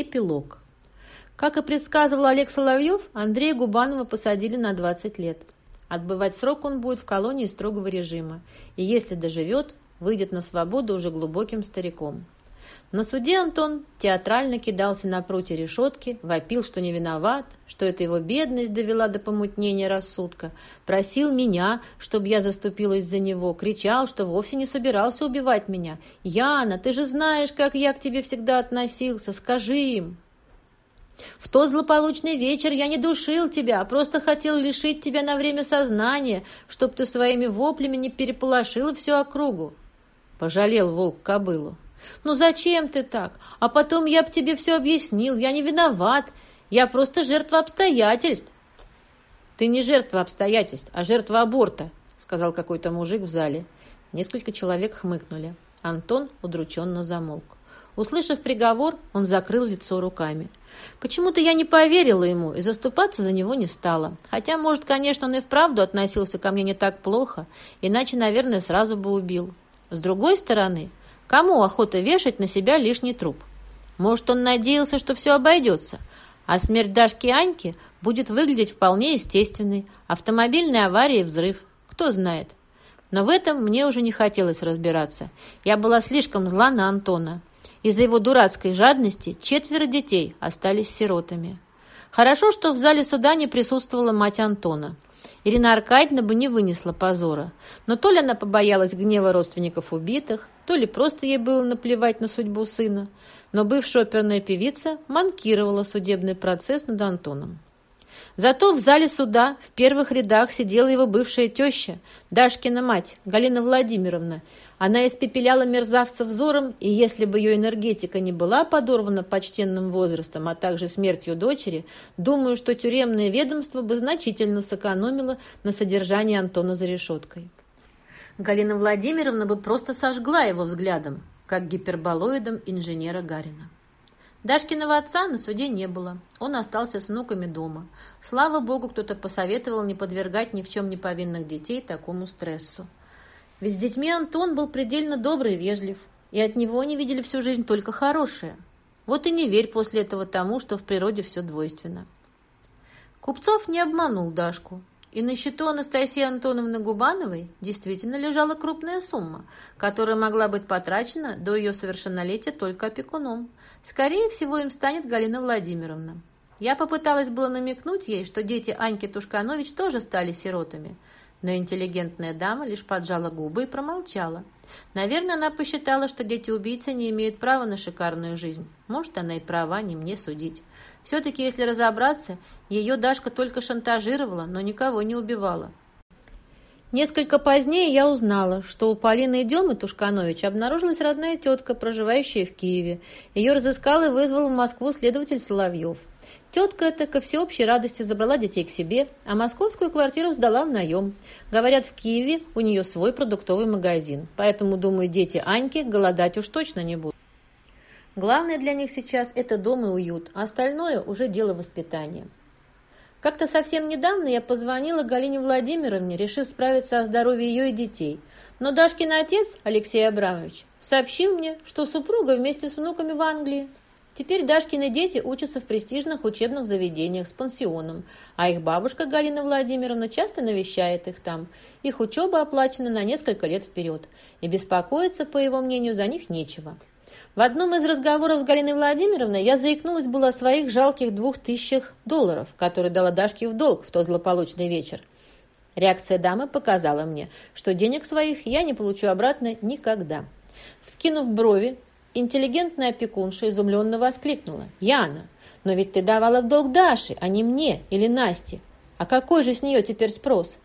Эпилог. Как и предсказывал Олег Соловьев, Андрея Губанова посадили на 20 лет. Отбывать срок он будет в колонии строгого режима, и если доживет, выйдет на свободу уже глубоким стариком. На суде Антон театрально кидался на прутья решетки, вопил, что не виноват, что это его бедность довела до помутнения рассудка, просил меня, чтобы я заступилась за него, кричал, что вовсе не собирался убивать меня. «Яна, ты же знаешь, как я к тебе всегда относился, скажи им!» В тот злополучный вечер я не душил тебя, а просто хотел лишить тебя на время сознания, чтоб ты своими воплями не переполошила всю округу. Пожалел волк кобылу. «Ну зачем ты так? А потом я б тебе все объяснил. Я не виноват. Я просто жертва обстоятельств». «Ты не жертва обстоятельств, а жертва аборта», сказал какой-то мужик в зале. Несколько человек хмыкнули. Антон удрученно замолк. Услышав приговор, он закрыл лицо руками. Почему-то я не поверила ему и заступаться за него не стала. Хотя, может, конечно, он и вправду относился ко мне не так плохо, иначе, наверное, сразу бы убил. С другой стороны, Кому охота вешать на себя лишний труп? Может, он надеялся, что все обойдется, а смерть Дашки и Аньки будет выглядеть вполне естественной. Автомобильная авария и взрыв. Кто знает. Но в этом мне уже не хотелось разбираться. Я была слишком зла на Антона. Из-за его дурацкой жадности четверо детей остались сиротами. Хорошо, что в зале суда не присутствовала мать Антона. Ирина Аркадьевна бы не вынесла позора. Но то ли она побоялась гнева родственников убитых, то ли просто ей было наплевать на судьбу сына. Но бывшая оперная певица манкировала судебный процесс над Антоном. Зато в зале суда в первых рядах сидела его бывшая теща, Дашкина мать, Галина Владимировна. Она испепеляла мерзавца взором, и если бы ее энергетика не была подорвана почтенным возрастом, а также смертью дочери, думаю, что тюремное ведомство бы значительно сэкономило на содержании Антона за решеткой. Галина Владимировна бы просто сожгла его взглядом, как гиперболоидом инженера Гарина. Дашкиного отца на суде не было. Он остался с внуками дома. Слава богу, кто-то посоветовал не подвергать ни в чем не повинных детей такому стрессу. Ведь с детьми Антон был предельно добрый и вежлив, и от него они видели всю жизнь только хорошее. Вот и не верь после этого тому, что в природе все двойственно. Купцов не обманул Дашку. И на счету Анастасии Антоновны Губановой действительно лежала крупная сумма, которая могла быть потрачена до ее совершеннолетия только опекуном. Скорее всего, им станет Галина Владимировна. Я попыталась было намекнуть ей, что дети Аньки Тушканович тоже стали сиротами, но интеллигентная дама лишь поджала губы и промолчала. Наверное, она посчитала, что дети убийцы не имеют права на шикарную жизнь. Может, она и права, не мне судить. Все-таки, если разобраться, ее Дашка только шантажировала, но никого не убивала. Несколько позднее я узнала, что у Полины Демы Тушканович обнаружилась родная тетка, проживающая в Киеве. Ее разыскал и вызвал в Москву следователь Соловьев. Тетка эта ко всеобщей радости забрала детей к себе, а московскую квартиру сдала в наем. Говорят, в Киеве у нее свой продуктовый магазин, поэтому, думаю, дети Аньки голодать уж точно не будут. Главное для них сейчас – это дом и уют, а остальное уже дело воспитания. Как-то совсем недавно я позвонила Галине Владимировне, решив справиться о здоровье ее и детей. Но Дашкин отец, Алексей Абрамович, сообщил мне, что супруга вместе с внуками в Англии. Теперь Дашкины дети учатся в престижных учебных заведениях с пансионом, а их бабушка Галина Владимировна часто навещает их там. Их учеба оплачена на несколько лет вперед, и беспокоиться, по его мнению, за них нечего. В одном из разговоров с Галиной Владимировной я заикнулась было о своих жалких двух тысячах долларов, которые дала Дашке в долг в тот злополучный вечер. Реакция дамы показала мне, что денег своих я не получу обратно никогда. Вскинув брови, Интеллигентная опекунша изумленно воскликнула. «Яна, но ведь ты давала в долг Даше, а не мне или Насте. А какой же с нее теперь спрос?»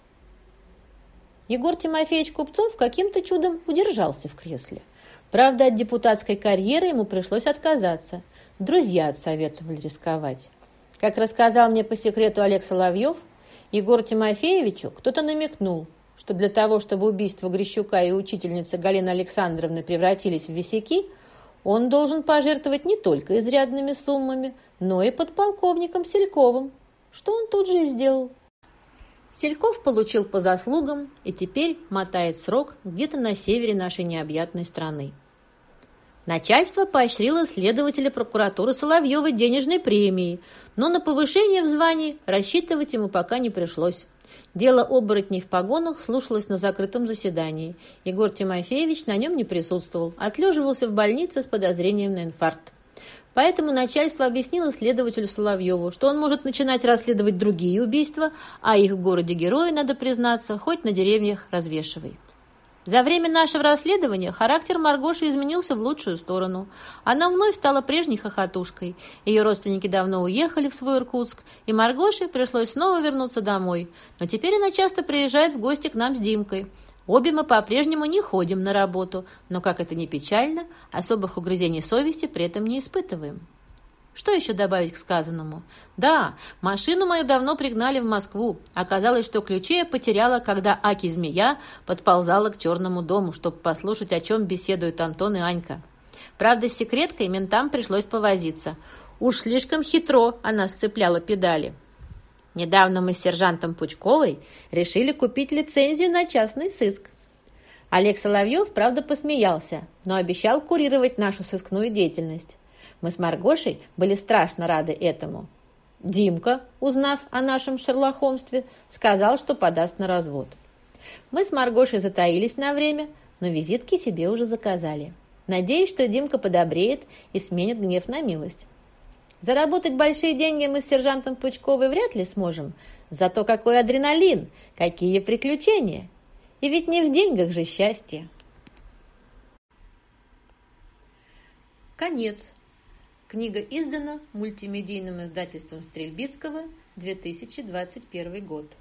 Егор Тимофеевич Купцов каким-то чудом удержался в кресле. Правда, от депутатской карьеры ему пришлось отказаться. Друзья отсоветовали рисковать. Как рассказал мне по секрету Олег Соловьев, Егору Тимофеевичу кто-то намекнул, что для того, чтобы убийство Грищука и учительницы Галины Александровны превратились в висяки – он должен пожертвовать не только изрядными суммами, но и подполковником Сельковым, что он тут же и сделал. Сельков получил по заслугам и теперь мотает срок где-то на севере нашей необъятной страны. Начальство поощрило следователя прокуратуры Соловьева денежной премией, но на повышение в звании рассчитывать ему пока не пришлось. Дело оборотней в погонах слушалось на закрытом заседании. Егор Тимофеевич на нем не присутствовал, отлеживался в больнице с подозрением на инфаркт. Поэтому начальство объяснило следователю Соловьеву, что он может начинать расследовать другие убийства, а их в городе герои, надо признаться, хоть на деревьях развешивай. За время нашего расследования характер Маргоши изменился в лучшую сторону. Она вновь стала прежней хохотушкой. Ее родственники давно уехали в свой Иркутск, и Маргоше пришлось снова вернуться домой. Но теперь она часто приезжает в гости к нам с Димкой. Обе мы по-прежнему не ходим на работу, но, как это ни печально, особых угрызений совести при этом не испытываем. Что еще добавить к сказанному? Да, машину мою давно пригнали в Москву. Оказалось, что ключи я потеряла, когда Аки-змея подползала к черному дому, чтобы послушать, о чем беседуют Антон и Анька. Правда, с секреткой ментам пришлось повозиться. Уж слишком хитро она сцепляла педали. Недавно мы с сержантом Пучковой решили купить лицензию на частный сыск. Олег Соловьев, правда, посмеялся, но обещал курировать нашу сыскную деятельность. Мы с Маргошей были страшно рады этому. Димка, узнав о нашем шерлохомстве, сказал, что подаст на развод. Мы с Маргошей затаились на время, но визитки себе уже заказали. Надеюсь, что Димка подобреет и сменит гнев на милость. Заработать большие деньги мы с сержантом Пучковой вряд ли сможем. Зато какой адреналин, какие приключения. И ведь не в деньгах же счастье. Конец. Книга издана мультимедийным издательством Стрельбицкого, 2021 год.